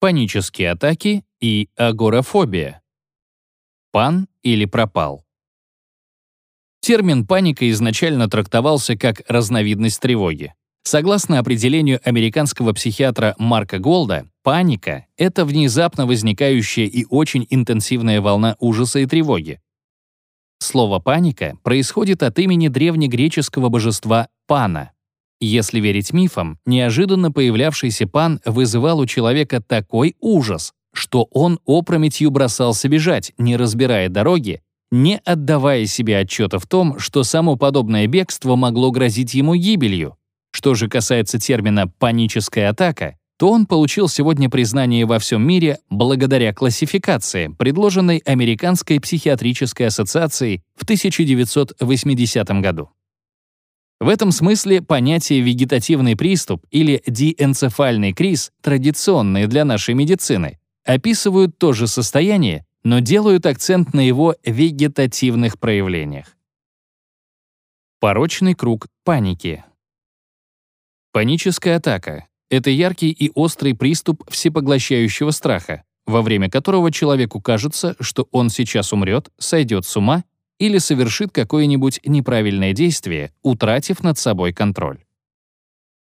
панические атаки и агорафобия. Пан или пропал. Термин «паника» изначально трактовался как разновидность тревоги. Согласно определению американского психиатра Марка Голда, паника — это внезапно возникающая и очень интенсивная волна ужаса и тревоги. Слово «паника» происходит от имени древнегреческого божества Пана. Если верить мифам, неожиданно появлявшийся Пан вызывал у человека такой ужас, что он опрометью бросался бежать, не разбирая дороги, не отдавая себе отчета в том, что само подобное бегство могло грозить ему гибелью. Что же касается термина «паническая атака», то он получил сегодня признание во всем мире благодаря классификации, предложенной Американской психиатрической ассоциацией в 1980 году. В этом смысле понятие «вегетативный приступ» или «диэнцефальный криз», традиционные для нашей медицины, описывают то же состояние, но делают акцент на его вегетативных проявлениях. Порочный круг паники. Паническая атака — это яркий и острый приступ всепоглощающего страха, во время которого человеку кажется, что он сейчас умрет, сойдет с ума или совершит какое-нибудь неправильное действие, утратив над собой контроль.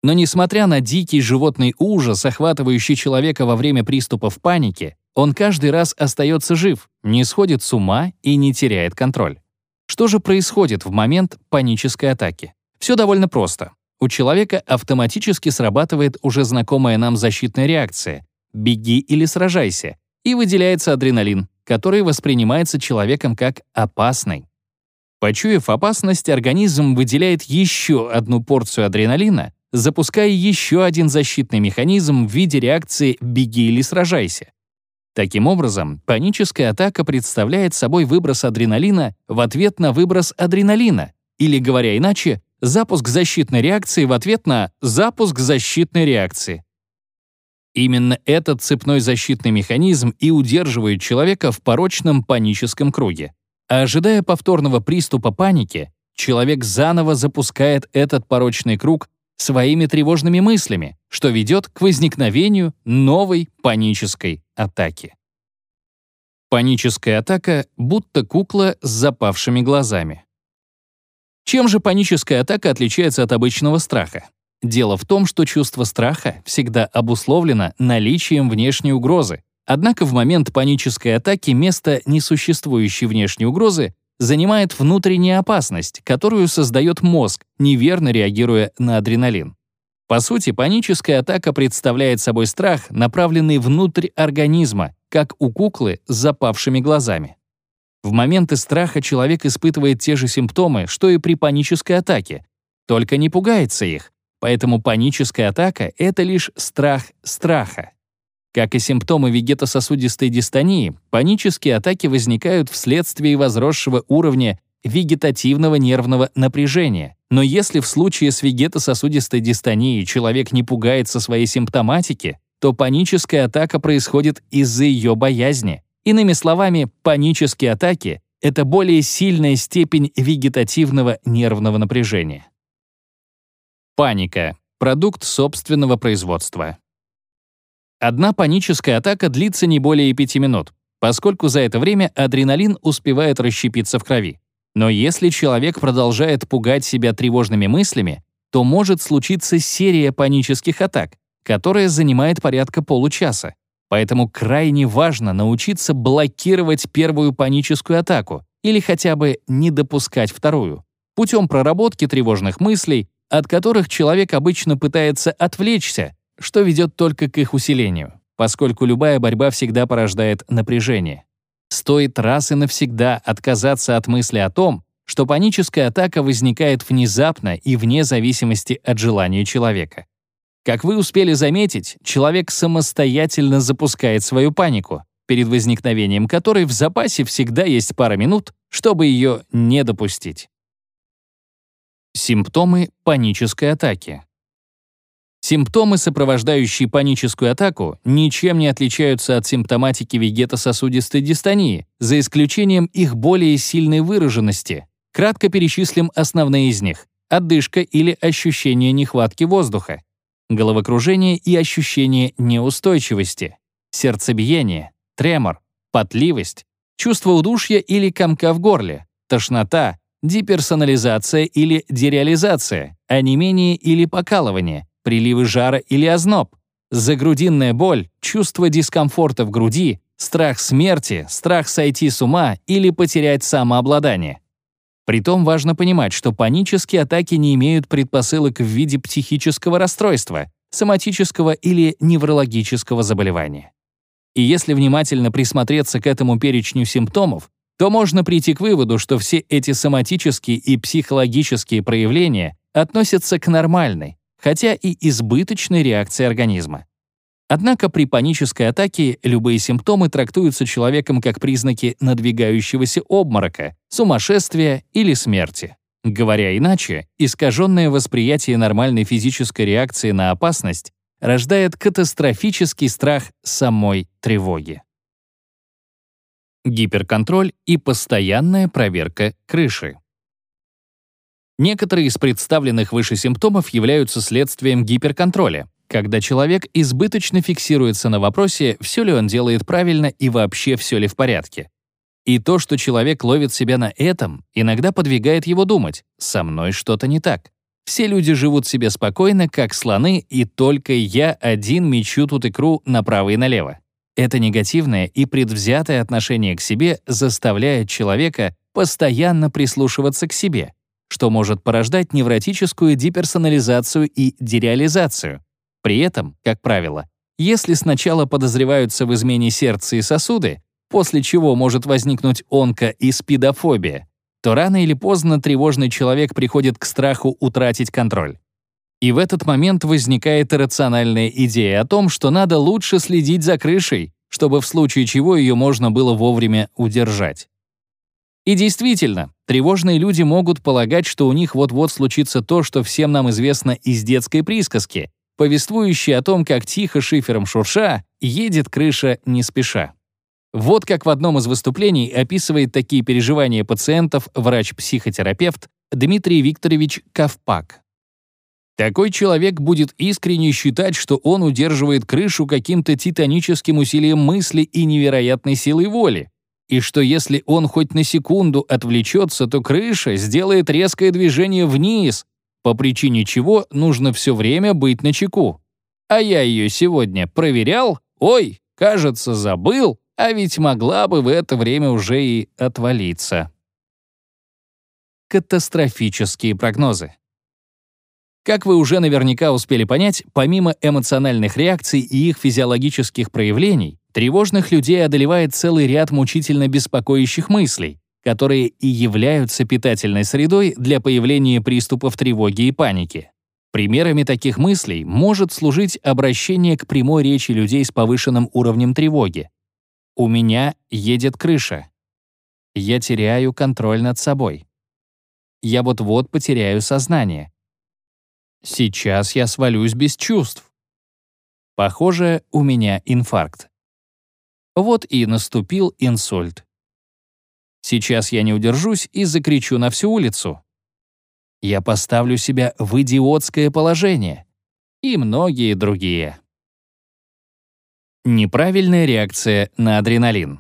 Но несмотря на дикий животный ужас, охватывающий человека во время приступов паники, он каждый раз остается жив, не сходит с ума и не теряет контроль. Что же происходит в момент панической атаки? Все довольно просто. У человека автоматически срабатывает уже знакомая нам защитная реакция «беги или сражайся», и выделяется адреналин, который воспринимается человеком как опасный. Почуяв опасность, организм выделяет еще одну порцию адреналина, запуская еще один защитный механизм в виде реакции «беги или сражайся». Таким образом, паническая атака представляет собой выброс адреналина в ответ на выброс адреналина, или, говоря иначе, запуск защитной реакции в ответ на запуск защитной реакции. Именно этот цепной защитный механизм и удерживает человека в порочном паническом круге. А ожидая повторного приступа паники, человек заново запускает этот порочный круг своими тревожными мыслями, что ведет к возникновению новой панической атаки. Паническая атака будто кукла с запавшими глазами. Чем же паническая атака отличается от обычного страха? Дело в том, что чувство страха всегда обусловлено наличием внешней угрозы. Однако в момент панической атаки место несуществующей внешней угрозы занимает внутренняя опасность, которую создает мозг, неверно реагируя на адреналин. По сути, паническая атака представляет собой страх, направленный внутрь организма, как у куклы с запавшими глазами. В моменты страха человек испытывает те же симптомы, что и при панической атаке, только не пугается их, поэтому паническая атака — это лишь страх страха. Как и симптомы вегетососудистой дистонии, панические атаки возникают вследствие возросшего уровня вегетативного нервного напряжения. Но если в случае с вегетососудистой дистонией человек не пугается своей симптоматики, то паническая атака происходит из-за ее боязни. Иными словами, панические атаки — это более сильная степень вегетативного нервного напряжения. Паника — продукт собственного производства. Одна паническая атака длится не более 5 минут, поскольку за это время адреналин успевает расщепиться в крови. Но если человек продолжает пугать себя тревожными мыслями, то может случиться серия панических атак, которая занимает порядка получаса. Поэтому крайне важно научиться блокировать первую паническую атаку или хотя бы не допускать вторую, путем проработки тревожных мыслей, от которых человек обычно пытается отвлечься, что ведет только к их усилению, поскольку любая борьба всегда порождает напряжение. Стоит раз и навсегда отказаться от мысли о том, что паническая атака возникает внезапно и вне зависимости от желания человека. Как вы успели заметить, человек самостоятельно запускает свою панику, перед возникновением которой в запасе всегда есть пара минут, чтобы ее не допустить. Симптомы панической атаки. Симптомы, сопровождающие паническую атаку, ничем не отличаются от симптоматики вегетососудистой дистонии, за исключением их более сильной выраженности. Кратко перечислим основные из них. Отдышка или ощущение нехватки воздуха, головокружение и ощущение неустойчивости, сердцебиение, тремор, потливость, чувство удушья или комка в горле, тошнота, деперсонализация или дереализация, онемение или покалывание, приливы жара или озноб, загрудинная боль, чувство дискомфорта в груди, страх смерти, страх сойти с ума или потерять самообладание. Притом важно понимать, что панические атаки не имеют предпосылок в виде психического расстройства, соматического или неврологического заболевания. И если внимательно присмотреться к этому перечню симптомов, то можно прийти к выводу, что все эти соматические и психологические проявления относятся к нормальной, хотя и избыточной реакции организма. Однако при панической атаке любые симптомы трактуются человеком как признаки надвигающегося обморока, сумасшествия или смерти. Говоря иначе, искаженное восприятие нормальной физической реакции на опасность рождает катастрофический страх самой тревоги. Гиперконтроль и постоянная проверка крыши. Некоторые из представленных выше симптомов являются следствием гиперконтроля, когда человек избыточно фиксируется на вопросе, все ли он делает правильно и вообще все ли в порядке. И то, что человек ловит себя на этом, иногда подвигает его думать «со мной что-то не так». Все люди живут себе спокойно, как слоны, и только я один мечу тут икру направо и налево. Это негативное и предвзятое отношение к себе заставляет человека постоянно прислушиваться к себе — что может порождать невротическую деперсонализацию и дереализацию. При этом, как правило, если сначала подозреваются в измене сердца и сосуды, после чего может возникнуть онко- и спидофобия, то рано или поздно тревожный человек приходит к страху утратить контроль. И в этот момент возникает иррациональная идея о том, что надо лучше следить за крышей, чтобы в случае чего ее можно было вовремя удержать. И действительно, тревожные люди могут полагать, что у них вот-вот случится то, что всем нам известно из детской присказки, повествующей о том, как тихо шифером шурша едет крыша не спеша. Вот как в одном из выступлений описывает такие переживания пациентов врач-психотерапевт Дмитрий Викторович Ковпак. Такой человек будет искренне считать, что он удерживает крышу каким-то титаническим усилием мысли и невероятной силой воли, и что если он хоть на секунду отвлечется, то крыша сделает резкое движение вниз, по причине чего нужно все время быть на чеку. А я ее сегодня проверял, ой, кажется, забыл, а ведь могла бы в это время уже и отвалиться. Катастрофические прогнозы. Как вы уже наверняка успели понять, помимо эмоциональных реакций и их физиологических проявлений, Тревожных людей одолевает целый ряд мучительно беспокоящих мыслей, которые и являются питательной средой для появления приступов тревоги и паники. Примерами таких мыслей может служить обращение к прямой речи людей с повышенным уровнем тревоги. «У меня едет крыша. Я теряю контроль над собой. Я вот-вот потеряю сознание. Сейчас я свалюсь без чувств. Похоже, у меня инфаркт. Вот и наступил инсульт. Сейчас я не удержусь и закричу на всю улицу. Я поставлю себя в идиотское положение. И многие другие. Неправильная реакция на адреналин.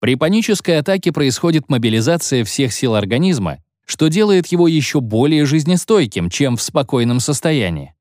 При панической атаке происходит мобилизация всех сил организма, что делает его еще более жизнестойким, чем в спокойном состоянии.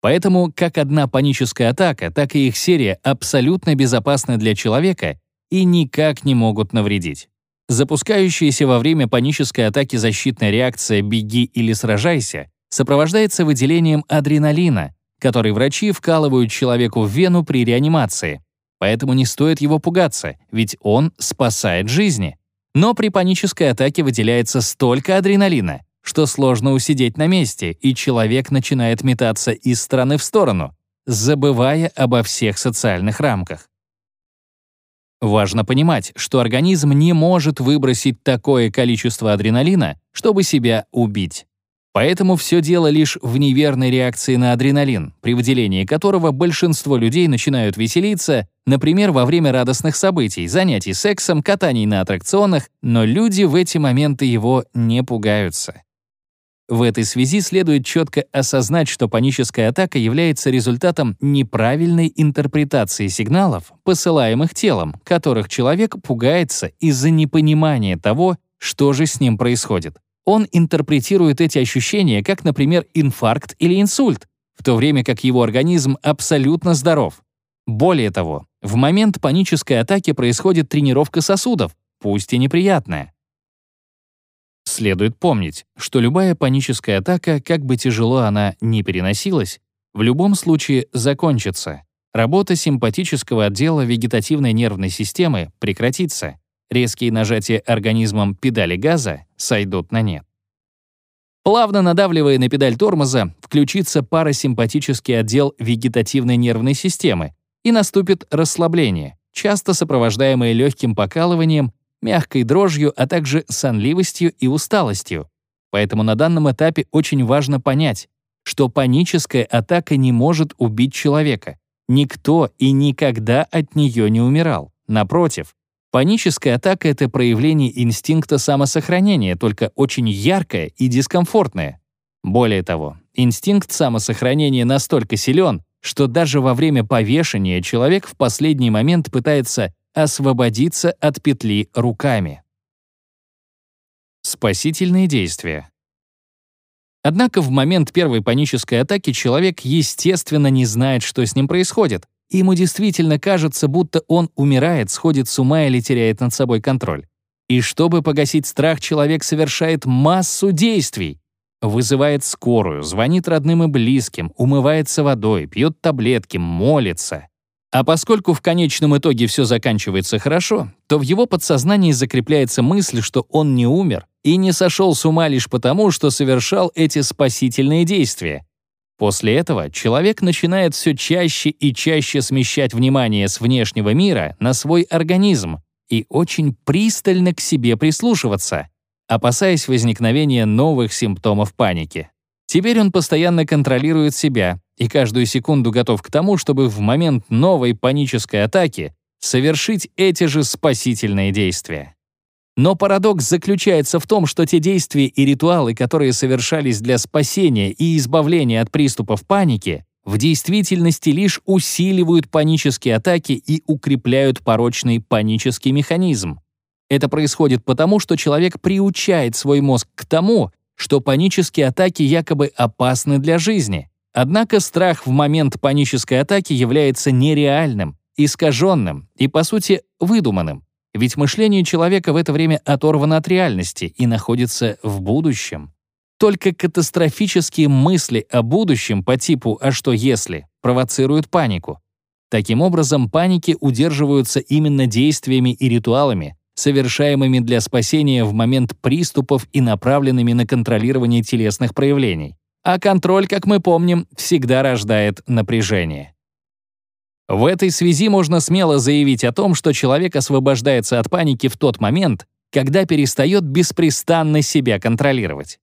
Поэтому как одна паническая атака, так и их серия абсолютно безопасны для человека и никак не могут навредить. Запускающаяся во время панической атаки защитная реакция «беги или сражайся» сопровождается выделением адреналина, который врачи вкалывают человеку в вену при реанимации. Поэтому не стоит его пугаться, ведь он спасает жизни. Но при панической атаке выделяется столько адреналина, что сложно усидеть на месте, и человек начинает метаться из стороны в сторону, забывая обо всех социальных рамках. Важно понимать, что организм не может выбросить такое количество адреналина, чтобы себя убить. Поэтому все дело лишь в неверной реакции на адреналин, при выделении которого большинство людей начинают веселиться, например, во время радостных событий, занятий сексом, катаний на аттракционах, но люди в эти моменты его не пугаются. В этой связи следует четко осознать, что паническая атака является результатом неправильной интерпретации сигналов, посылаемых телом, которых человек пугается из-за непонимания того, что же с ним происходит. Он интерпретирует эти ощущения как, например, инфаркт или инсульт, в то время как его организм абсолютно здоров. Более того, в момент панической атаки происходит тренировка сосудов, пусть и неприятная. Следует помнить, что любая паническая атака, как бы тяжело она ни переносилась, в любом случае закончится. Работа симпатического отдела вегетативной нервной системы прекратится. Резкие нажатия организмом педали газа сойдут на нет. Плавно надавливая на педаль тормоза, включится парасимпатический отдел вегетативной нервной системы, и наступит расслабление, часто сопровождаемое легким покалыванием мягкой дрожью, а также сонливостью и усталостью. Поэтому на данном этапе очень важно понять, что паническая атака не может убить человека. Никто и никогда от нее не умирал. Напротив, паническая атака — это проявление инстинкта самосохранения, только очень яркое и дискомфортное. Более того, инстинкт самосохранения настолько силен, что даже во время повешения человек в последний момент пытается освободиться от петли руками. Спасительные действия. Однако в момент первой панической атаки человек, естественно, не знает, что с ним происходит. Ему действительно кажется, будто он умирает, сходит с ума или теряет над собой контроль. И чтобы погасить страх, человек совершает массу действий. Вызывает скорую, звонит родным и близким, умывается водой, пьет таблетки, молится. А поскольку в конечном итоге все заканчивается хорошо, то в его подсознании закрепляется мысль, что он не умер и не сошел с ума лишь потому, что совершал эти спасительные действия. После этого человек начинает все чаще и чаще смещать внимание с внешнего мира на свой организм и очень пристально к себе прислушиваться, опасаясь возникновения новых симптомов паники. Теперь он постоянно контролирует себя и каждую секунду готов к тому, чтобы в момент новой панической атаки совершить эти же спасительные действия. Но парадокс заключается в том, что те действия и ритуалы, которые совершались для спасения и избавления от приступов паники, в действительности лишь усиливают панические атаки и укрепляют порочный панический механизм. Это происходит потому, что человек приучает свой мозг к тому, что панические атаки якобы опасны для жизни. Однако страх в момент панической атаки является нереальным, искаженным и, по сути, выдуманным. Ведь мышление человека в это время оторвано от реальности и находится в будущем. Только катастрофические мысли о будущем по типу «а что если» провоцируют панику. Таким образом, паники удерживаются именно действиями и ритуалами, совершаемыми для спасения в момент приступов и направленными на контролирование телесных проявлений. А контроль, как мы помним, всегда рождает напряжение. В этой связи можно смело заявить о том, что человек освобождается от паники в тот момент, когда перестает беспрестанно себя контролировать.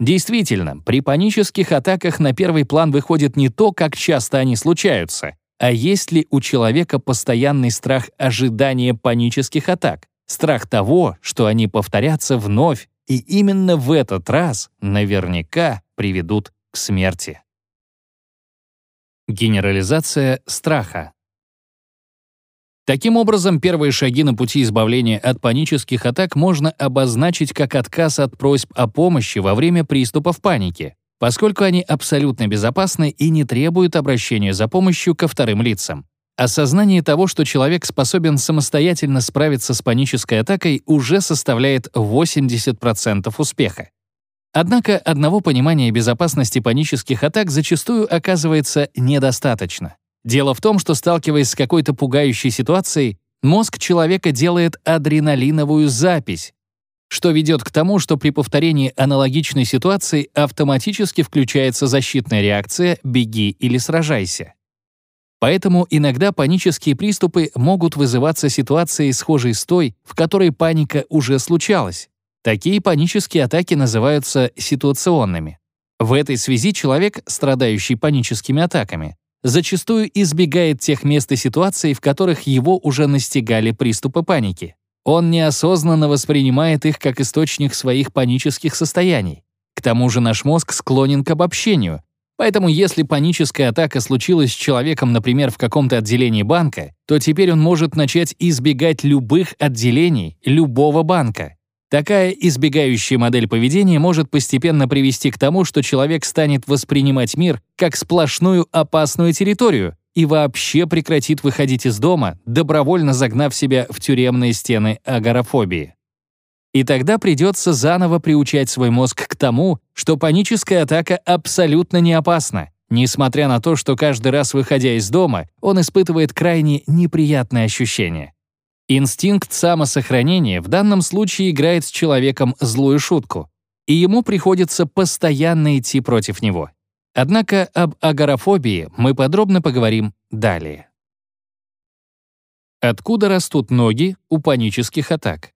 Действительно, при панических атаках на первый план выходит не то, как часто они случаются, а есть ли у человека постоянный страх ожидания панических атак, страх того, что они повторятся вновь, и именно в этот раз наверняка приведут к смерти. Генерализация страха. Таким образом, первые шаги на пути избавления от панических атак можно обозначить как отказ от просьб о помощи во время приступов паники поскольку они абсолютно безопасны и не требуют обращения за помощью ко вторым лицам. Осознание того, что человек способен самостоятельно справиться с панической атакой, уже составляет 80% успеха. Однако одного понимания безопасности панических атак зачастую оказывается недостаточно. Дело в том, что, сталкиваясь с какой-то пугающей ситуацией, мозг человека делает адреналиновую запись, что ведет к тому, что при повторении аналогичной ситуации автоматически включается защитная реакция «беги или сражайся». Поэтому иногда панические приступы могут вызываться ситуацией, схожей с той, в которой паника уже случалась. Такие панические атаки называются ситуационными. В этой связи человек, страдающий паническими атаками, зачастую избегает тех мест и ситуаций, в которых его уже настигали приступы паники. Он неосознанно воспринимает их как источник своих панических состояний. К тому же наш мозг склонен к обобщению, Поэтому если паническая атака случилась с человеком, например, в каком-то отделении банка, то теперь он может начать избегать любых отделений любого банка. Такая избегающая модель поведения может постепенно привести к тому, что человек станет воспринимать мир как сплошную опасную территорию и вообще прекратит выходить из дома, добровольно загнав себя в тюремные стены агорафобии. И тогда придется заново приучать свой мозг к тому, что паническая атака абсолютно не опасна, несмотря на то, что каждый раз, выходя из дома, он испытывает крайне неприятные ощущения. Инстинкт самосохранения в данном случае играет с человеком злую шутку, и ему приходится постоянно идти против него. Однако об агорафобии мы подробно поговорим далее. Откуда растут ноги у панических атак?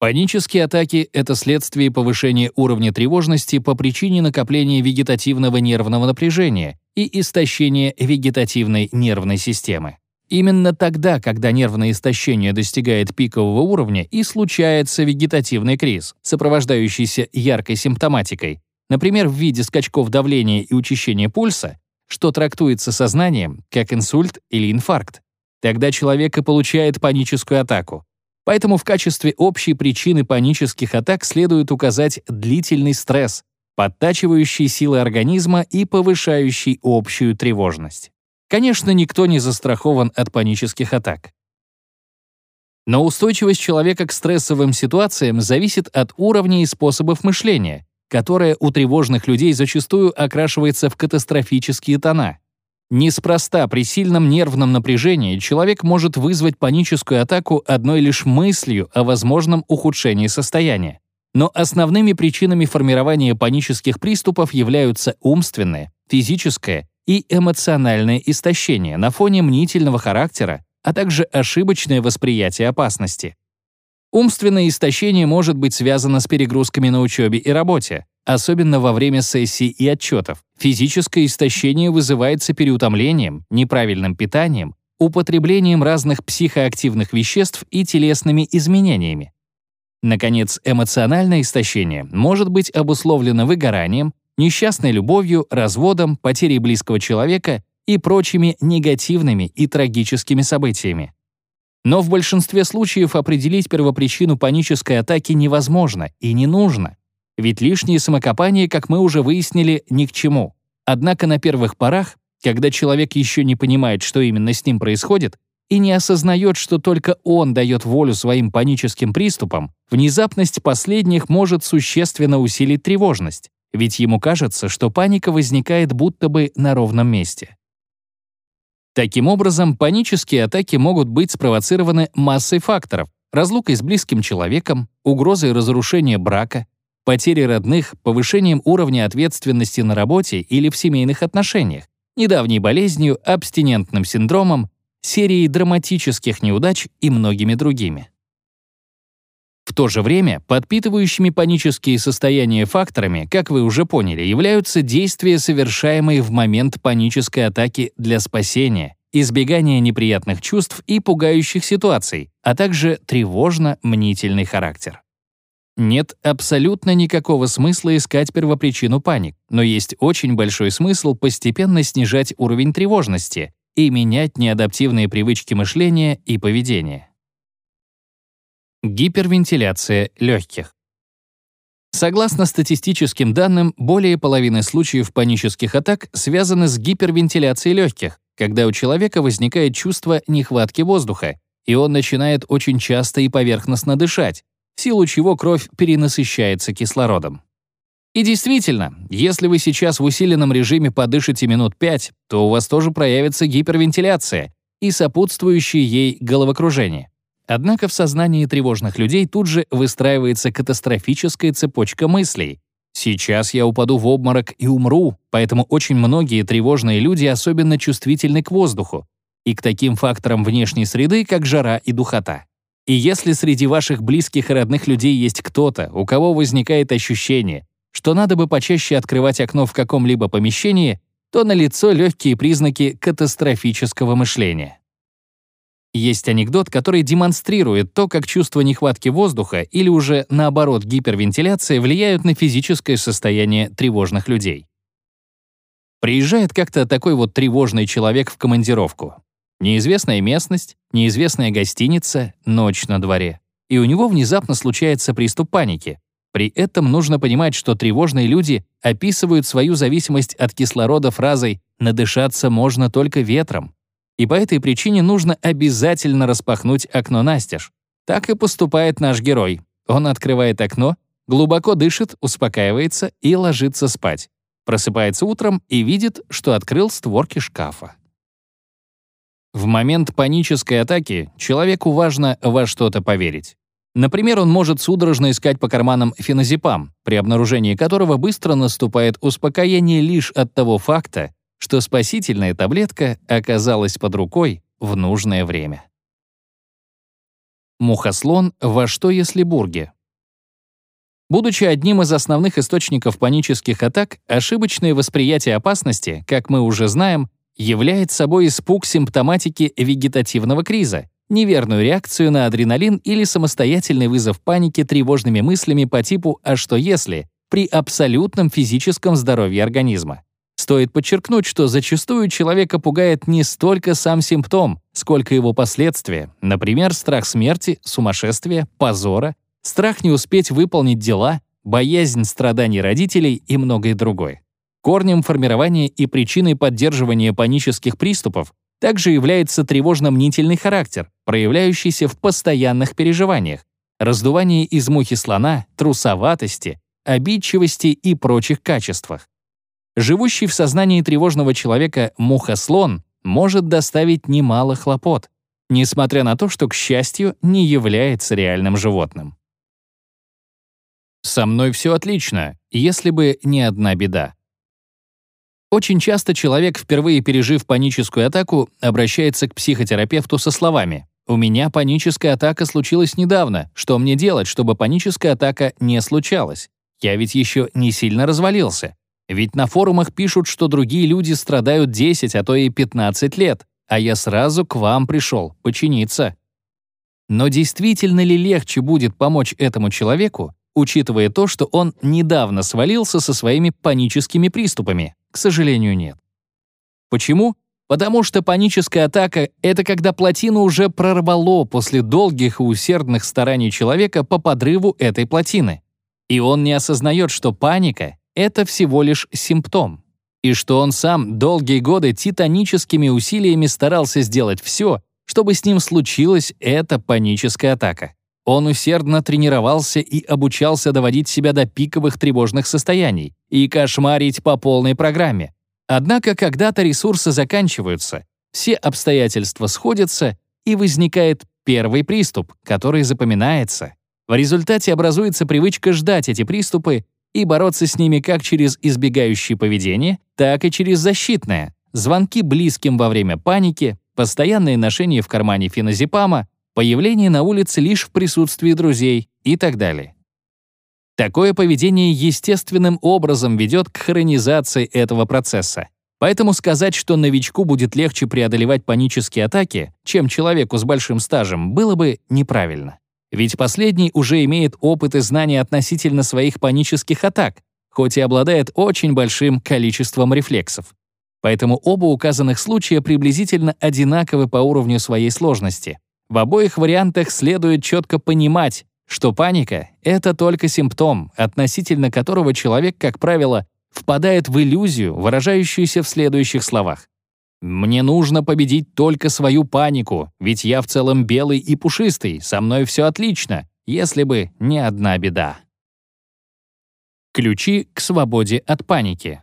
Панические атаки — это следствие повышения уровня тревожности по причине накопления вегетативного нервного напряжения и истощения вегетативной нервной системы. Именно тогда, когда нервное истощение достигает пикового уровня и случается вегетативный криз, сопровождающийся яркой симптоматикой, например, в виде скачков давления и учащения пульса, что трактуется сознанием как инсульт или инфаркт. Тогда человек и получает паническую атаку, Поэтому в качестве общей причины панических атак следует указать длительный стресс, подтачивающий силы организма и повышающий общую тревожность. Конечно, никто не застрахован от панических атак. Но устойчивость человека к стрессовым ситуациям зависит от уровня и способов мышления, которое у тревожных людей зачастую окрашивается в катастрофические тона. Неспроста при сильном нервном напряжении человек может вызвать паническую атаку одной лишь мыслью о возможном ухудшении состояния. Но основными причинами формирования панических приступов являются умственное, физическое и эмоциональное истощение на фоне мнительного характера, а также ошибочное восприятие опасности. Умственное истощение может быть связано с перегрузками на учебе и работе, особенно во время сессий и отчетов. Физическое истощение вызывается переутомлением, неправильным питанием, употреблением разных психоактивных веществ и телесными изменениями. Наконец, эмоциональное истощение может быть обусловлено выгоранием, несчастной любовью, разводом, потерей близкого человека и прочими негативными и трагическими событиями. Но в большинстве случаев определить первопричину панической атаки невозможно и не нужно. Ведь лишние самокопания, как мы уже выяснили, ни к чему. Однако на первых порах, когда человек еще не понимает, что именно с ним происходит, и не осознает, что только он дает волю своим паническим приступам, внезапность последних может существенно усилить тревожность, ведь ему кажется, что паника возникает будто бы на ровном месте. Таким образом, панические атаки могут быть спровоцированы массой факторов, разлукой с близким человеком, угрозой разрушения брака, потери родных, повышением уровня ответственности на работе или в семейных отношениях, недавней болезнью, абстинентным синдромом, серией драматических неудач и многими другими. То же время подпитывающими панические состояния факторами, как вы уже поняли, являются действия, совершаемые в момент панической атаки для спасения, избегания неприятных чувств и пугающих ситуаций, а также тревожно-мнительный характер. Нет абсолютно никакого смысла искать первопричину паник, но есть очень большой смысл постепенно снижать уровень тревожности и менять неадаптивные привычки мышления и поведения. Гипервентиляция легких. Согласно статистическим данным, более половины случаев панических атак связаны с гипервентиляцией легких, когда у человека возникает чувство нехватки воздуха, и он начинает очень часто и поверхностно дышать, в силу чего кровь перенасыщается кислородом. И действительно, если вы сейчас в усиленном режиме подышите минут 5, то у вас тоже проявится гипервентиляция и сопутствующее ей головокружение. Однако в сознании тревожных людей тут же выстраивается катастрофическая цепочка мыслей. Сейчас я упаду в обморок и умру, поэтому очень многие тревожные люди особенно чувствительны к воздуху и к таким факторам внешней среды, как жара и духота. И если среди ваших близких и родных людей есть кто-то, у кого возникает ощущение, что надо бы почаще открывать окно в каком-либо помещении, то налицо легкие признаки катастрофического мышления. Есть анекдот, который демонстрирует то, как чувство нехватки воздуха или уже, наоборот, гипервентиляция влияют на физическое состояние тревожных людей. Приезжает как-то такой вот тревожный человек в командировку. Неизвестная местность, неизвестная гостиница, ночь на дворе. И у него внезапно случается приступ паники. При этом нужно понимать, что тревожные люди описывают свою зависимость от кислорода фразой «надышаться можно только ветром». И по этой причине нужно обязательно распахнуть окно настежь. Так и поступает наш герой. Он открывает окно, глубоко дышит, успокаивается и ложится спать. Просыпается утром и видит, что открыл створки шкафа. В момент панической атаки человеку важно во что-то поверить. Например, он может судорожно искать по карманам феназепам, при обнаружении которого быстро наступает успокоение лишь от того факта, что спасительная таблетка оказалась под рукой в нужное время. Мухослон «Во что если бурги?» Будучи одним из основных источников панических атак, ошибочное восприятие опасности, как мы уже знаем, является собой испуг симптоматики вегетативного криза, неверную реакцию на адреналин или самостоятельный вызов паники тревожными мыслями по типу «а что если?» при абсолютном физическом здоровье организма. Стоит подчеркнуть, что зачастую человека пугает не столько сам симптом, сколько его последствия, например, страх смерти, сумасшествия, позора страх не успеть выполнить дела, боязнь страданий родителей и многое другое. Корнем формирования и причиной поддерживания панических приступов также является тревожно-мнительный характер, проявляющийся в постоянных переживаниях, раздувании из мухи слона, трусоватости, обидчивости и прочих качествах. Живущий в сознании тревожного человека муха-слон может доставить немало хлопот, несмотря на то, что, к счастью, не является реальным животным. Со мной все отлично, если бы не одна беда. Очень часто человек, впервые пережив паническую атаку, обращается к психотерапевту со словами «У меня паническая атака случилась недавно. Что мне делать, чтобы паническая атака не случалась? Я ведь еще не сильно развалился. Ведь на форумах пишут, что другие люди страдают 10, а то и 15 лет, а я сразу к вам пришел починиться». Но действительно ли легче будет помочь этому человеку, учитывая то, что он недавно свалился со своими паническими приступами? К сожалению, нет. Почему? Потому что паническая атака — это когда плотину уже прорвало после долгих и усердных стараний человека по подрыву этой плотины. И он не осознает, что паника — это всего лишь симптом. И что он сам долгие годы титаническими усилиями старался сделать все, чтобы с ним случилась эта паническая атака. Он усердно тренировался и обучался доводить себя до пиковых тревожных состояний и кошмарить по полной программе. Однако когда-то ресурсы заканчиваются, все обстоятельства сходятся, и возникает первый приступ, который запоминается. В результате образуется привычка ждать эти приступы и бороться с ними как через избегающее поведение, так и через защитное. Звонки близким во время паники, постоянное ношение в кармане феназепама, появление на улице лишь в присутствии друзей и так далее. Такое поведение естественным образом ведет к хронизации этого процесса. Поэтому сказать, что новичку будет легче преодолевать панические атаки, чем человеку с большим стажем, было бы неправильно. Ведь последний уже имеет опыт и знания относительно своих панических атак, хоть и обладает очень большим количеством рефлексов. Поэтому оба указанных случая приблизительно одинаковы по уровню своей сложности. В обоих вариантах следует четко понимать, что паника — это только симптом, относительно которого человек, как правило, впадает в иллюзию, выражающуюся в следующих словах. «Мне нужно победить только свою панику, ведь я в целом белый и пушистый, со мной все отлично, если бы не одна беда». Ключи к свободе от паники.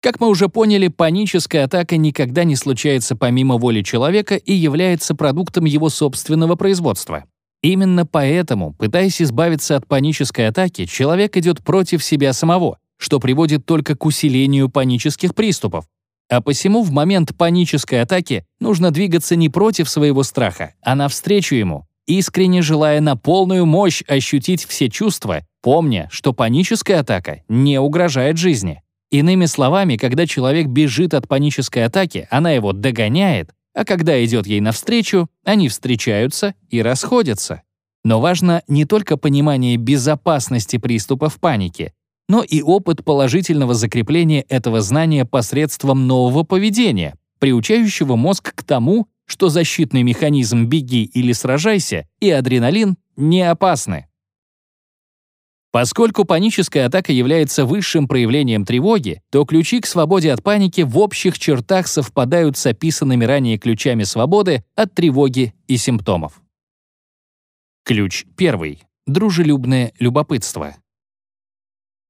Как мы уже поняли, паническая атака никогда не случается помимо воли человека и является продуктом его собственного производства. Именно поэтому, пытаясь избавиться от панической атаки, человек идет против себя самого, что приводит только к усилению панических приступов. А посему в момент панической атаки нужно двигаться не против своего страха, а навстречу ему, искренне желая на полную мощь ощутить все чувства, помня, что паническая атака не угрожает жизни. Иными словами, когда человек бежит от панической атаки, она его догоняет, а когда идет ей навстречу, они встречаются и расходятся. Но важно не только понимание безопасности приступов паники, но и опыт положительного закрепления этого знания посредством нового поведения, приучающего мозг к тому, что защитный механизм «беги» или «сражайся» и адреналин не опасны. Поскольку паническая атака является высшим проявлением тревоги, то ключи к свободе от паники в общих чертах совпадают с описанными ранее ключами свободы от тревоги и симптомов. Ключ первый. Дружелюбное любопытство.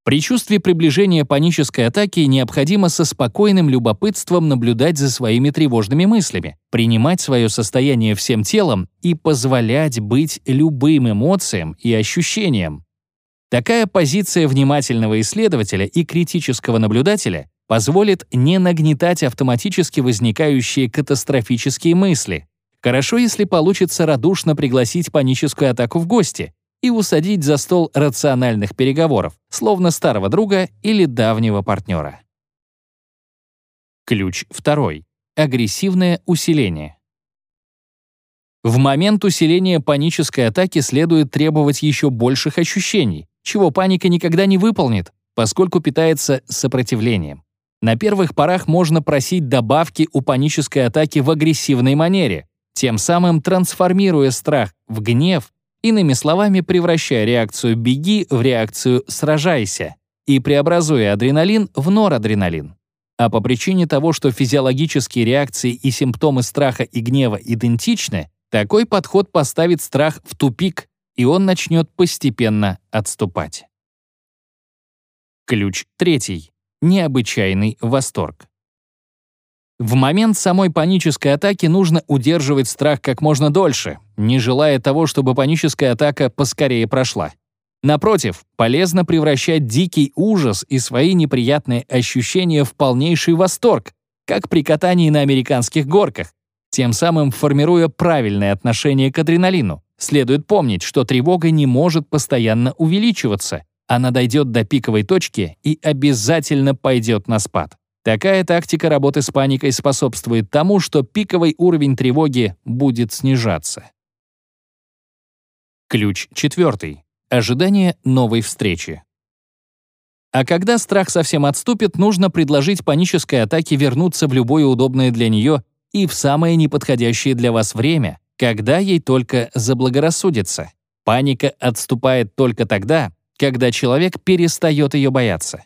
При чувстве приближения панической атаки необходимо со спокойным любопытством наблюдать за своими тревожными мыслями, принимать свое состояние всем телом и позволять быть любым эмоциям и ощущениям. Такая позиция внимательного исследователя и критического наблюдателя позволит не нагнетать автоматически возникающие катастрофические мысли, Хорошо, если получится радушно пригласить паническую атаку в гости и усадить за стол рациональных переговоров, словно старого друга или давнего партнера. Ключ второй. Агрессивное усиление. В момент усиления панической атаки следует требовать еще больших ощущений, чего паника никогда не выполнит, поскольку питается сопротивлением. На первых порах можно просить добавки у панической атаки в агрессивной манере, тем самым трансформируя страх в гнев, иными словами, превращая реакцию «беги» в реакцию «сражайся» и преобразуя адреналин в норадреналин. А по причине того, что физиологические реакции и симптомы страха и гнева идентичны, такой подход поставит страх в тупик, и он начнет постепенно отступать. Ключ третий. Необычайный восторг. В момент самой панической атаки нужно удерживать страх как можно дольше, не желая того, чтобы паническая атака поскорее прошла. Напротив, полезно превращать дикий ужас и свои неприятные ощущения в полнейший восторг, как при катании на американских горках, тем самым формируя правильное отношение к адреналину. Следует помнить, что тревога не может постоянно увеличиваться. Она дойдет до пиковой точки и обязательно пойдет на спад. Такая тактика работы с паникой способствует тому, что пиковый уровень тревоги будет снижаться. Ключ четвертый. Ожидание новой встречи. А когда страх совсем отступит, нужно предложить панической атаке вернуться в любое удобное для нее и в самое неподходящее для вас время, когда ей только заблагорассудится. Паника отступает только тогда, когда человек перестает ее бояться.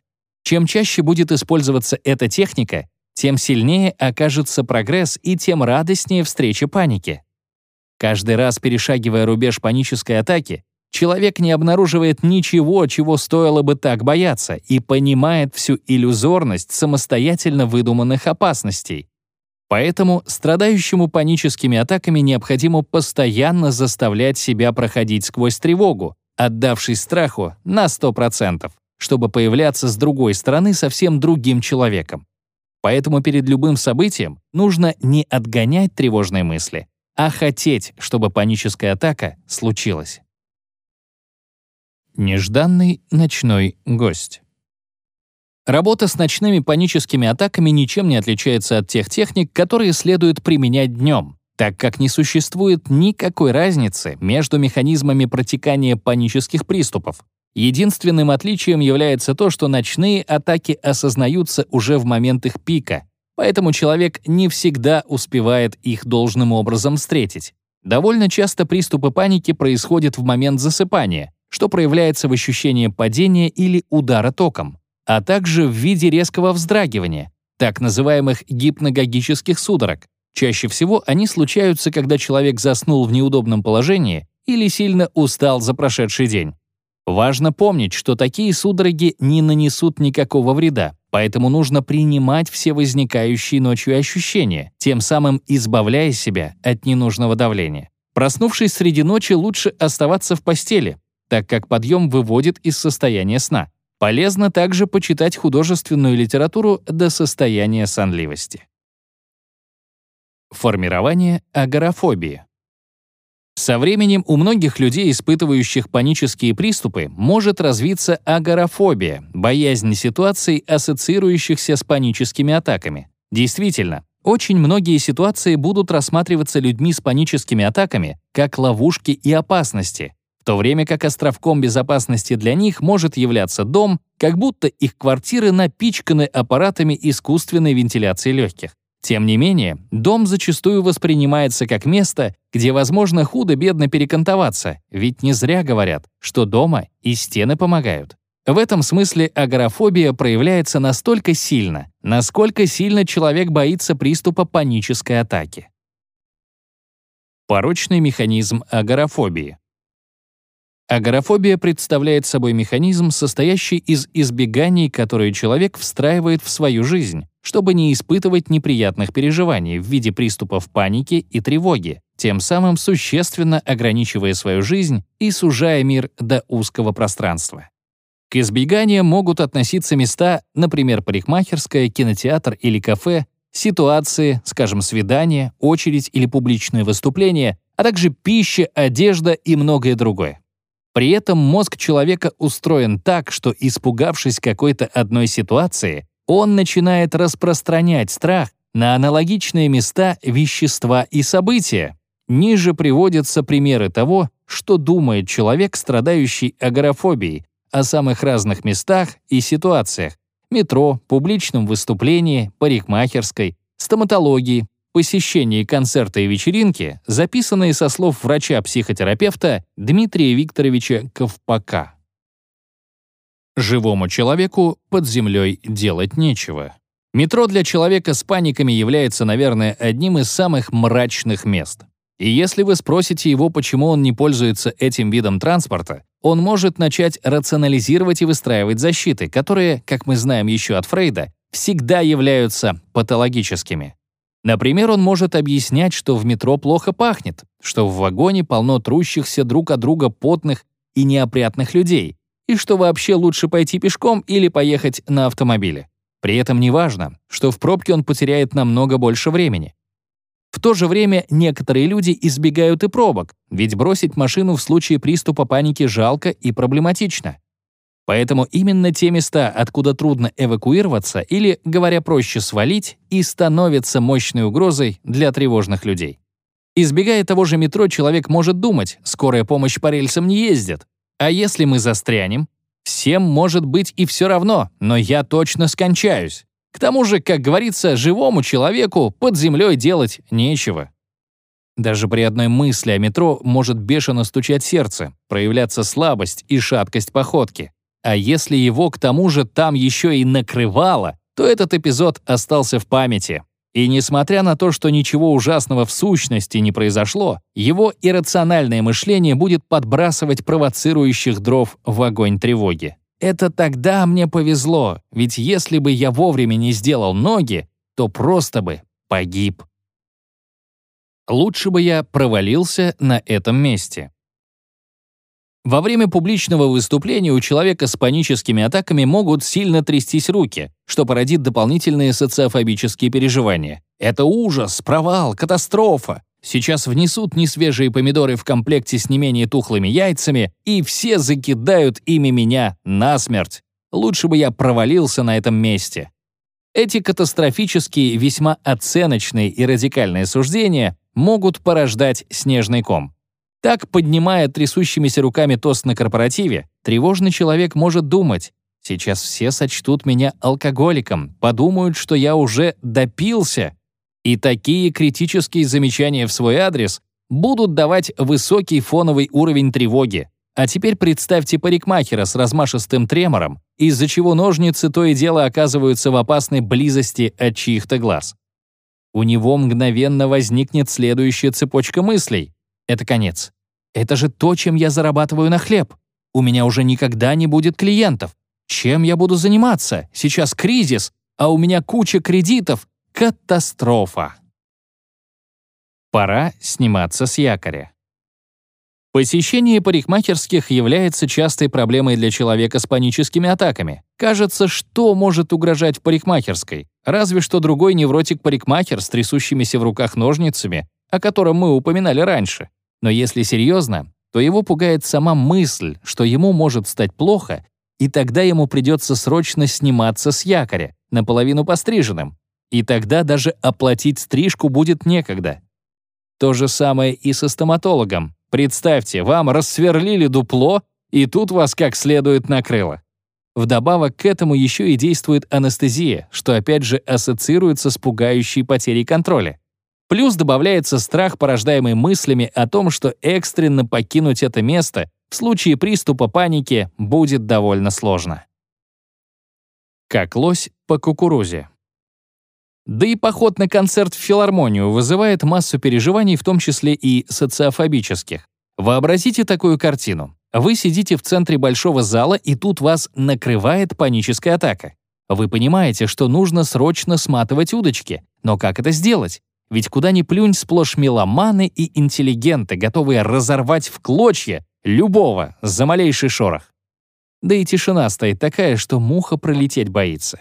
Чем чаще будет использоваться эта техника, тем сильнее окажется прогресс и тем радостнее встреча паники. Каждый раз перешагивая рубеж панической атаки, человек не обнаруживает ничего, чего стоило бы так бояться, и понимает всю иллюзорность самостоятельно выдуманных опасностей. Поэтому страдающему паническими атаками необходимо постоянно заставлять себя проходить сквозь тревогу, отдавшись страху на 100% чтобы появляться с другой стороны совсем другим человеком. Поэтому перед любым событием нужно не отгонять тревожные мысли, а хотеть, чтобы паническая атака случилась. Нежданный ночной гость. Работа с ночными паническими атаками ничем не отличается от тех техник, которые следует применять днем, так как не существует никакой разницы между механизмами протекания панических приступов. Единственным отличием является то, что ночные атаки осознаются уже в момент их пика, поэтому человек не всегда успевает их должным образом встретить. Довольно часто приступы паники происходят в момент засыпания, что проявляется в ощущении падения или удара током, а также в виде резкого вздрагивания, так называемых гипногогических судорог. Чаще всего они случаются, когда человек заснул в неудобном положении или сильно устал за прошедший день. Важно помнить, что такие судороги не нанесут никакого вреда, поэтому нужно принимать все возникающие ночью ощущения, тем самым избавляя себя от ненужного давления. Проснувшись среди ночи, лучше оставаться в постели, так как подъем выводит из состояния сна. Полезно также почитать художественную литературу до состояния сонливости. Формирование агорафобии. Со временем у многих людей, испытывающих панические приступы, может развиться агорафобия, боязнь ситуаций, ассоциирующихся с паническими атаками. Действительно, очень многие ситуации будут рассматриваться людьми с паническими атаками как ловушки и опасности, в то время как островком безопасности для них может являться дом, как будто их квартиры напичканы аппаратами искусственной вентиляции легких. Тем не менее, дом зачастую воспринимается как место, где возможно худо-бедно перекантоваться, ведь не зря говорят, что дома и стены помогают. В этом смысле агорафобия проявляется настолько сильно, насколько сильно человек боится приступа панической атаки. Порочный механизм агорафобии. Агорафобия представляет собой механизм, состоящий из избеганий, которые человек встраивает в свою жизнь, чтобы не испытывать неприятных переживаний в виде приступов паники и тревоги, тем самым существенно ограничивая свою жизнь и сужая мир до узкого пространства. К избеганиям могут относиться места, например, парикмахерская, кинотеатр или кафе, ситуации, скажем, свидание, очередь или публичное выступление, а также пища, одежда и многое другое. При этом мозг человека устроен так, что, испугавшись какой-то одной ситуации, он начинает распространять страх на аналогичные места, вещества и события. Ниже приводятся примеры того, что думает человек, страдающий агорафобией, о самых разных местах и ситуациях — метро, публичном выступлении, парикмахерской, стоматологии, посещении концерта и вечеринки, записанные со слов врача-психотерапевта Дмитрия Викторовича Ковпака. Живому человеку под землей делать нечего. Метро для человека с паниками является, наверное, одним из самых мрачных мест. И если вы спросите его, почему он не пользуется этим видом транспорта, он может начать рационализировать и выстраивать защиты, которые, как мы знаем еще от Фрейда, всегда являются патологическими. Например, он может объяснять, что в метро плохо пахнет, что в вагоне полно трущихся друг от друга потных и неопрятных людей, и что вообще лучше пойти пешком или поехать на автомобиле. При этом неважно, что в пробке он потеряет намного больше времени. В то же время некоторые люди избегают и пробок, ведь бросить машину в случае приступа паники жалко и проблематично. Поэтому именно те места, откуда трудно эвакуироваться или, говоря проще, свалить, и становятся мощной угрозой для тревожных людей. Избегая того же метро, человек может думать, скорая помощь по рельсам не ездит. А если мы застрянем? Всем может быть и все равно, но я точно скончаюсь. К тому же, как говорится, живому человеку под землей делать нечего. Даже при одной мысли о метро может бешено стучать сердце, проявляться слабость и шаткость походки. А если его к тому же там еще и накрывало, то этот эпизод остался в памяти. И несмотря на то, что ничего ужасного в сущности не произошло, его иррациональное мышление будет подбрасывать провоцирующих дров в огонь тревоги. Это тогда мне повезло, ведь если бы я вовремя не сделал ноги, то просто бы погиб. Лучше бы я провалился на этом месте. Во время публичного выступления у человека с паническими атаками могут сильно трястись руки, что породит дополнительные социофобические переживания. Это ужас, провал, катастрофа. Сейчас внесут несвежие помидоры в комплекте с не менее тухлыми яйцами, и все закидают ими меня насмерть. Лучше бы я провалился на этом месте. Эти катастрофические, весьма оценочные и радикальные суждения могут порождать снежный ком. Так, поднимая трясущимися руками тост на корпоративе, тревожный человек может думать, «Сейчас все сочтут меня алкоголиком, подумают, что я уже допился». И такие критические замечания в свой адрес будут давать высокий фоновый уровень тревоги. А теперь представьте парикмахера с размашистым тремором, из-за чего ножницы то и дело оказываются в опасной близости от чьих-то глаз. У него мгновенно возникнет следующая цепочка мыслей. Это конец. Это же то, чем я зарабатываю на хлеб. У меня уже никогда не будет клиентов. Чем я буду заниматься? Сейчас кризис, а у меня куча кредитов. Катастрофа. Пора сниматься с якоря. Посещение парикмахерских является частой проблемой для человека с паническими атаками. Кажется, что может угрожать в парикмахерской? Разве что другой невротик-парикмахер с трясущимися в руках ножницами, о котором мы упоминали раньше. Но если серьезно, то его пугает сама мысль, что ему может стать плохо, и тогда ему придется срочно сниматься с якоря, наполовину постриженным. и тогда даже оплатить стрижку будет некогда. То же самое и со стоматологом. Представьте, вам рассверлили дупло, и тут вас как следует накрыло. Вдобавок к этому еще и действует анестезия, что опять же ассоциируется с пугающей потерей контроля. Плюс добавляется страх, порождаемый мыслями о том, что экстренно покинуть это место в случае приступа паники будет довольно сложно. Как лось по кукурузе. Да и поход на концерт в филармонию вызывает массу переживаний, в том числе и социофобических. Вообразите такую картину. Вы сидите в центре большого зала, и тут вас накрывает паническая атака. Вы понимаете, что нужно срочно сматывать удочки. Но как это сделать? Ведь куда ни плюнь, сплошь меломаны и интеллигенты, готовые разорвать в клочья любого за малейший шорох. Да и тишина стоит такая, что муха пролететь боится.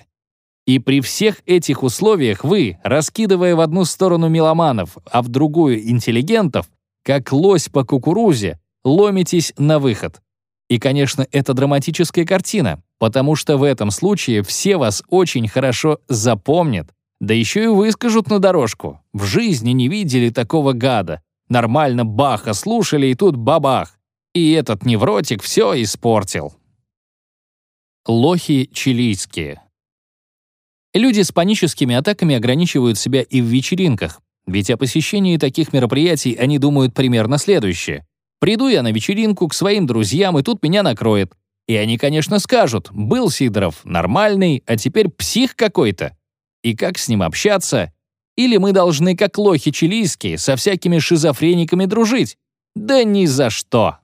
И при всех этих условиях вы, раскидывая в одну сторону меломанов, а в другую интеллигентов, как лось по кукурузе, ломитесь на выход. И, конечно, это драматическая картина, потому что в этом случае все вас очень хорошо запомнят, да еще и выскажут на дорожку. В жизни не видели такого гада. Нормально Баха слушали, и тут бабах. И этот невротик все испортил. Лохи чилийские. Люди с паническими атаками ограничивают себя и в вечеринках, ведь о посещении таких мероприятий они думают примерно следующее. Приду я на вечеринку к своим друзьям, и тут меня накроет. И они, конечно, скажут, был Сидоров нормальный, а теперь псих какой-то. И как с ним общаться? Или мы должны, как лохи чилийские, со всякими шизофрениками дружить? Да ни за что!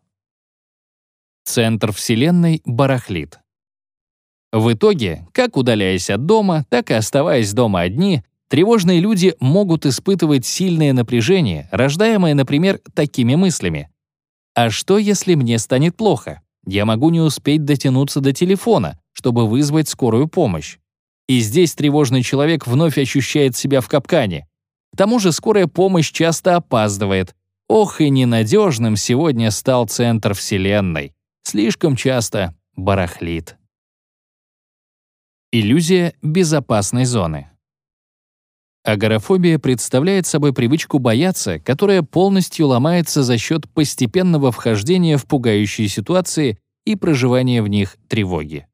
Центр Вселенной барахлит. В итоге, как удаляясь от дома, так и оставаясь дома одни, тревожные люди могут испытывать сильное напряжение, рождаемое, например, такими мыслями. А что, если мне станет плохо? Я могу не успеть дотянуться до телефона, чтобы вызвать скорую помощь. И здесь тревожный человек вновь ощущает себя в капкане. К тому же скорая помощь часто опаздывает. Ох и ненадежным сегодня стал центр Вселенной. Слишком часто барахлит. Иллюзия безопасной зоны. Агорафобия представляет собой привычку бояться, которая полностью ломается за счет постепенного вхождения в пугающие ситуации и проживания в них тревоги.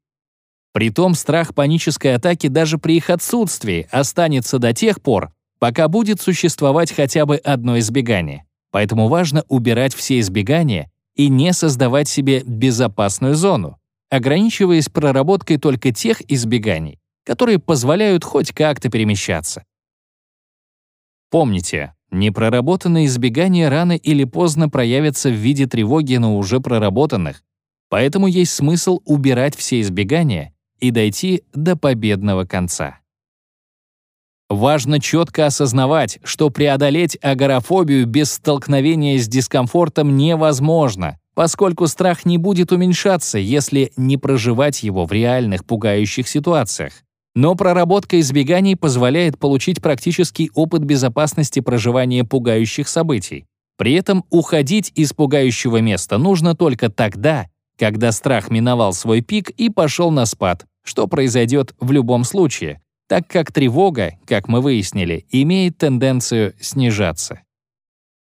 Притом страх панической атаки даже при их отсутствии останется до тех пор, пока будет существовать хотя бы одно избегание. Поэтому важно убирать все избегания и не создавать себе безопасную зону, ограничиваясь проработкой только тех избеганий, которые позволяют хоть как-то перемещаться. Помните, непроработанные избегания рано или поздно проявятся в виде тревоги на уже проработанных, поэтому есть смысл убирать все избегания и дойти до победного конца. Важно четко осознавать, что преодолеть агорафобию без столкновения с дискомфортом невозможно, поскольку страх не будет уменьшаться, если не проживать его в реальных пугающих ситуациях. Но проработка избеганий позволяет получить практический опыт безопасности проживания пугающих событий. При этом уходить из пугающего места нужно только тогда, когда страх миновал свой пик и пошел на спад, что произойдет в любом случае, так как тревога, как мы выяснили, имеет тенденцию снижаться.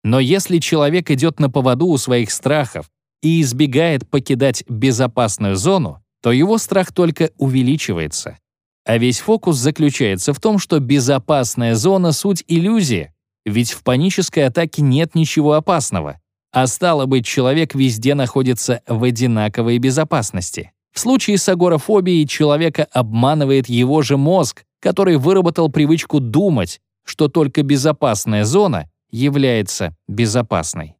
Но если человек идет на поводу у своих страхов и избегает покидать безопасную зону, то его страх только увеличивается. А весь фокус заключается в том, что безопасная зона — суть иллюзии, ведь в панической атаке нет ничего опасного, а стало быть, человек везде находится в одинаковой безопасности. В случае с агорафобией человека обманывает его же мозг, который выработал привычку думать, что только безопасная зона является безопасной.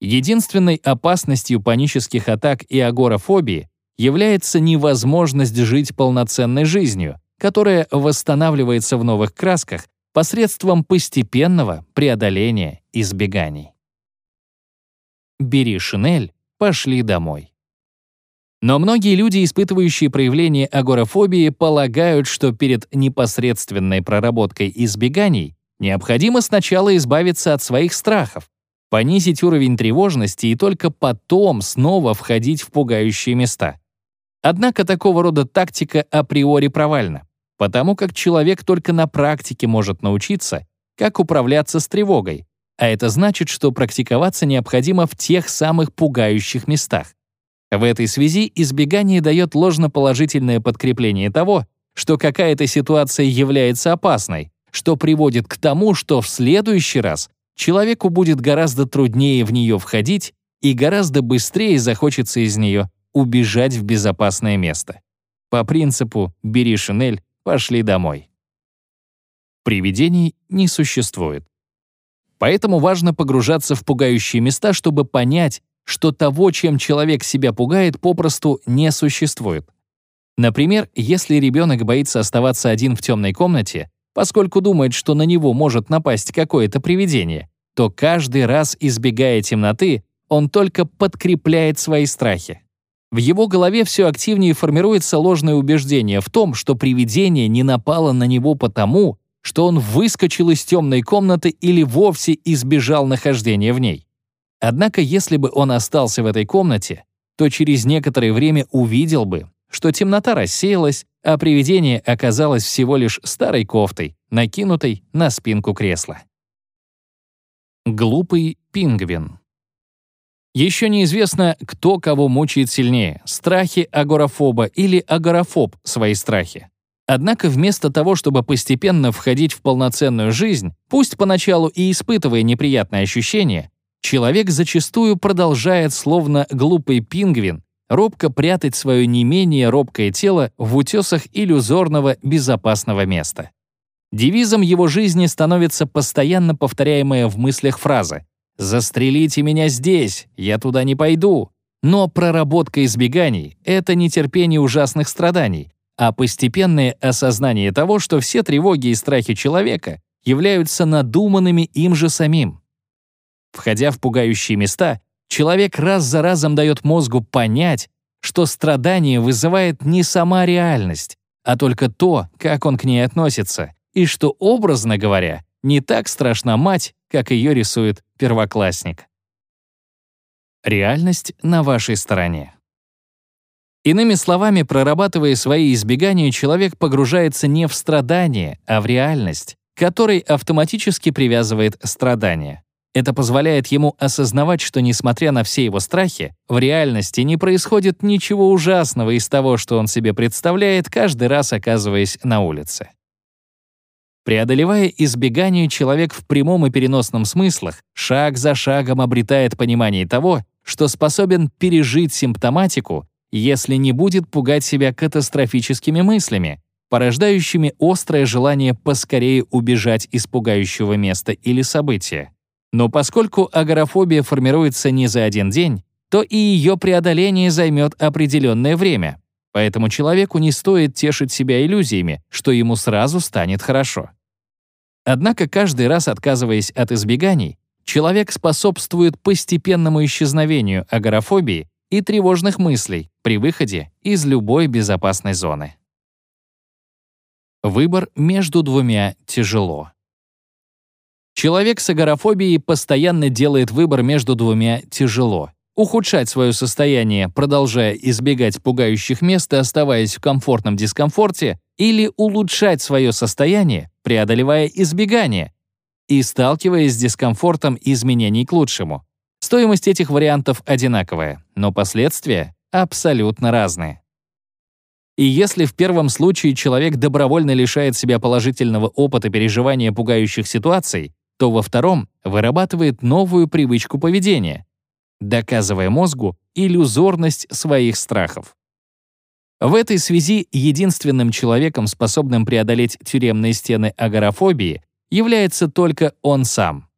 Единственной опасностью панических атак и агорафобии является невозможность жить полноценной жизнью, которая восстанавливается в новых красках посредством постепенного преодоления избеганий. Бери шинель, пошли домой. Но многие люди, испытывающие проявление агорафобии, полагают, что перед непосредственной проработкой избеганий необходимо сначала избавиться от своих страхов, понизить уровень тревожности и только потом снова входить в пугающие места. Однако такого рода тактика априори провальна, потому как человек только на практике может научиться, как управляться с тревогой, а это значит, что практиковаться необходимо в тех самых пугающих местах. В этой связи избегание дает ложноположительное подкрепление того, что какая-то ситуация является опасной, что приводит к тому, что в следующий раз человеку будет гораздо труднее в нее входить и гораздо быстрее захочется из нее убежать в безопасное место. По принципу «бери шинель, пошли домой». Привидений не существует. Поэтому важно погружаться в пугающие места, чтобы понять, что того, чем человек себя пугает, попросту не существует. Например, если ребенок боится оставаться один в темной комнате, поскольку думает, что на него может напасть какое-то привидение, то каждый раз, избегая темноты, он только подкрепляет свои страхи. В его голове все активнее формируется ложное убеждение в том, что привидение не напало на него потому, что он выскочил из темной комнаты или вовсе избежал нахождения в ней. Однако, если бы он остался в этой комнате, то через некоторое время увидел бы, что темнота рассеялась, а привидение оказалось всего лишь старой кофтой, накинутой на спинку кресла. Глупый пингвин. Еще неизвестно, кто кого мучает сильнее — страхи агорафоба или агорафоб свои страхи. Однако вместо того, чтобы постепенно входить в полноценную жизнь, пусть поначалу и испытывая неприятные ощущения, человек зачастую продолжает, словно глупый пингвин, робко прятать свое не менее робкое тело в утесах иллюзорного безопасного места. Девизом его жизни становится постоянно повторяемая в мыслях фраза «Застрелите меня здесь, я туда не пойду». Но проработка избеганий — это не терпение ужасных страданий, а постепенное осознание того, что все тревоги и страхи человека являются надуманными им же самим. Входя в пугающие места, человек раз за разом дает мозгу понять, что страдание вызывает не сама реальность, а только то, как он к ней относится, и что, образно говоря, не так страшна мать, как ее рисует первоклассник. Реальность на вашей стороне. Иными словами, прорабатывая свои избегания, человек погружается не в страдание, а в реальность, которой автоматически привязывает страдание. Это позволяет ему осознавать, что, несмотря на все его страхи, в реальности не происходит ничего ужасного из того, что он себе представляет, каждый раз оказываясь на улице. Преодолевая избегание, человек в прямом и переносном смыслах шаг за шагом обретает понимание того, что способен пережить симптоматику, если не будет пугать себя катастрофическими мыслями, порождающими острое желание поскорее убежать из пугающего места или события. Но поскольку агорафобия формируется не за один день, то и ее преодоление займет определенное время. Поэтому человеку не стоит тешить себя иллюзиями, что ему сразу станет хорошо. Однако каждый раз отказываясь от избеганий, человек способствует постепенному исчезновению агорафобии и тревожных мыслей при выходе из любой безопасной зоны. Выбор между двумя тяжело. Человек с агорафобией постоянно делает выбор между двумя тяжело. Ухудшать свое состояние, продолжая избегать пугающих мест и оставаясь в комфортном дискомфорте, или улучшать свое состояние, преодолевая избегание и сталкиваясь с дискомфортом изменений к лучшему. Стоимость этих вариантов одинаковая, но последствия абсолютно разные. И если в первом случае человек добровольно лишает себя положительного опыта переживания пугающих ситуаций, то во втором вырабатывает новую привычку поведения, доказывая мозгу иллюзорность своих страхов. В этой связи единственным человеком, способным преодолеть тюремные стены агорафобии, является только он сам.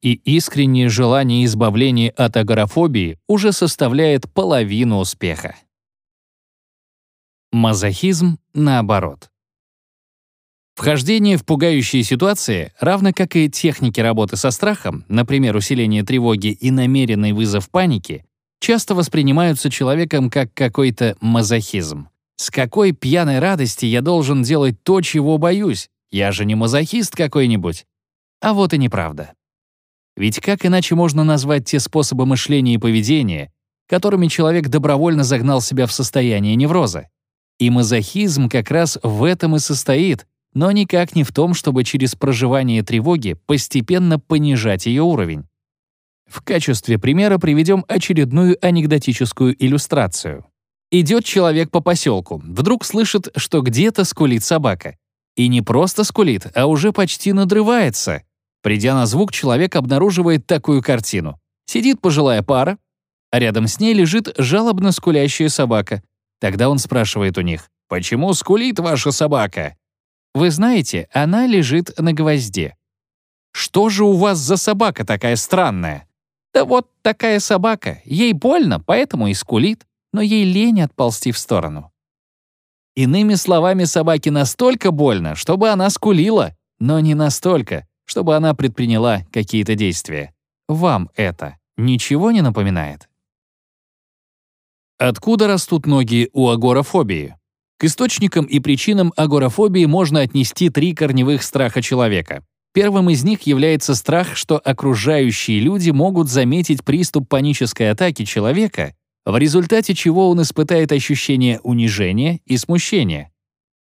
И искреннее желание избавления от агорафобии уже составляет половину успеха. Мазохизм наоборот. Вхождение в пугающие ситуации, равно как и техники работы со страхом, например, усиление тревоги и намеренный вызов паники, часто воспринимаются человеком как какой-то мазохизм. С какой пьяной радости я должен делать то, чего боюсь? Я же не мазохист какой-нибудь. А вот и неправда. Ведь как иначе можно назвать те способы мышления и поведения, которыми человек добровольно загнал себя в состояние невроза? И мазохизм как раз в этом и состоит, но никак не в том, чтобы через проживание тревоги постепенно понижать ее уровень. В качестве примера приведем очередную анекдотическую иллюстрацию. Идет человек по поселку, вдруг слышит, что где-то скулит собака. И не просто скулит, а уже почти надрывается. Придя на звук, человек обнаруживает такую картину. Сидит пожилая пара, а рядом с ней лежит жалобно скулящая собака. Тогда он спрашивает у них, «Почему скулит ваша собака?» Вы знаете, она лежит на гвозде. Что же у вас за собака такая странная? Да вот такая собака. Ей больно, поэтому и скулит, но ей лень отползти в сторону. Иными словами, собаке настолько больно, чтобы она скулила, но не настолько, чтобы она предприняла какие-то действия. Вам это ничего не напоминает? Откуда растут ноги у агорафобии? К источникам и причинам агорафобии можно отнести три корневых страха человека. Первым из них является страх, что окружающие люди могут заметить приступ панической атаки человека в результате чего он испытает ощущение унижения и смущения.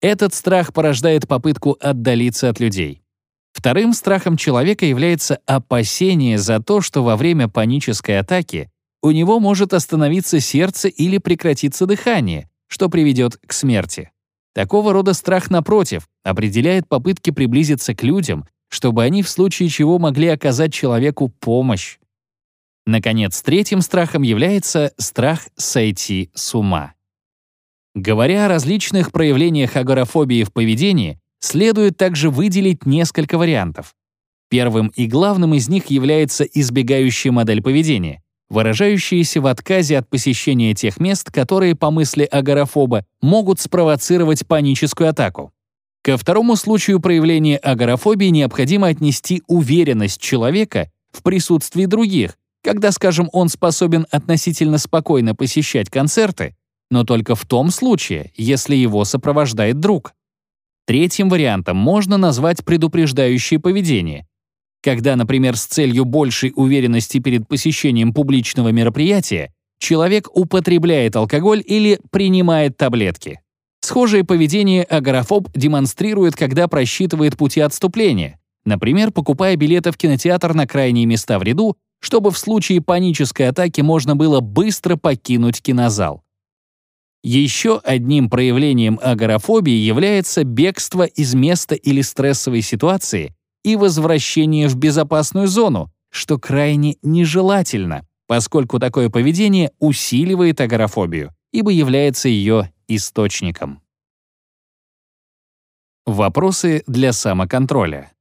Этот страх порождает попытку отдалиться от людей. Вторым страхом человека является опасение за то, что во время панической атаки у него может остановиться сердце или прекратиться дыхание, что приведет к смерти. Такого рода страх, напротив, определяет попытки приблизиться к людям, чтобы они в случае чего могли оказать человеку помощь. Наконец, третьим страхом является страх сойти с ума. Говоря о различных проявлениях агорафобии в поведении, следует также выделить несколько вариантов. Первым и главным из них является избегающая модель поведения, выражающаяся в отказе от посещения тех мест, которые, по мысли агорафоба, могут спровоцировать паническую атаку. Ко второму случаю проявления агорафобии необходимо отнести уверенность человека в присутствии других, когда, скажем, он способен относительно спокойно посещать концерты, но только в том случае, если его сопровождает друг. Третьим вариантом можно назвать предупреждающее поведение, когда, например, с целью большей уверенности перед посещением публичного мероприятия человек употребляет алкоголь или принимает таблетки. Схожее поведение агорафоб демонстрирует, когда просчитывает пути отступления, например, покупая билеты в кинотеатр на крайние места в ряду чтобы в случае панической атаки можно было быстро покинуть кинозал. Еще одним проявлением агорафобии является бегство из места или стрессовой ситуации и возвращение в безопасную зону, что крайне нежелательно, поскольку такое поведение усиливает агорафобию, ибо является ее источником. Вопросы для самоконтроля.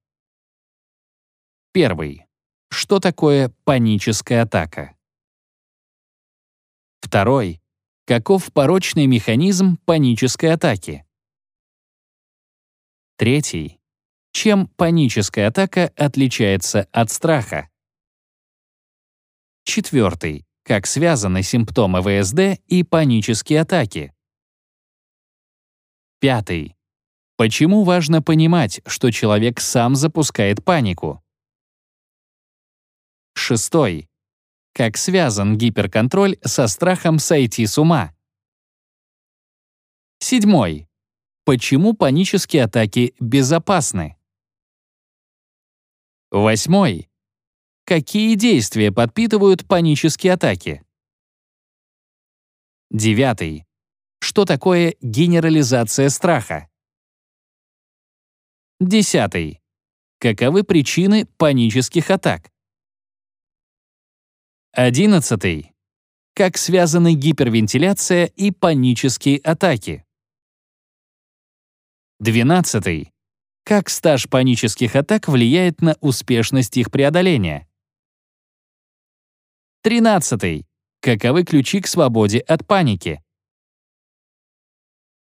Первый. Что такое паническая атака? Второй. Каков порочный механизм панической атаки? Третий. Чем паническая атака отличается от страха? Четвертый. Как связаны симптомы ВСД и панические атаки? Пятый. Почему важно понимать, что человек сам запускает панику? Шестой. Как связан гиперконтроль со страхом сойти с ума? Седьмой. Почему панические атаки безопасны? Восьмой. Какие действия подпитывают панические атаки? Девятый. Что такое генерализация страха? Десятый. Каковы причины панических атак? Одиннадцатый. Как связаны гипервентиляция и панические атаки? Двенадцатый. Как стаж панических атак влияет на успешность их преодоления? Тринадцатый. Каковы ключи к свободе от паники?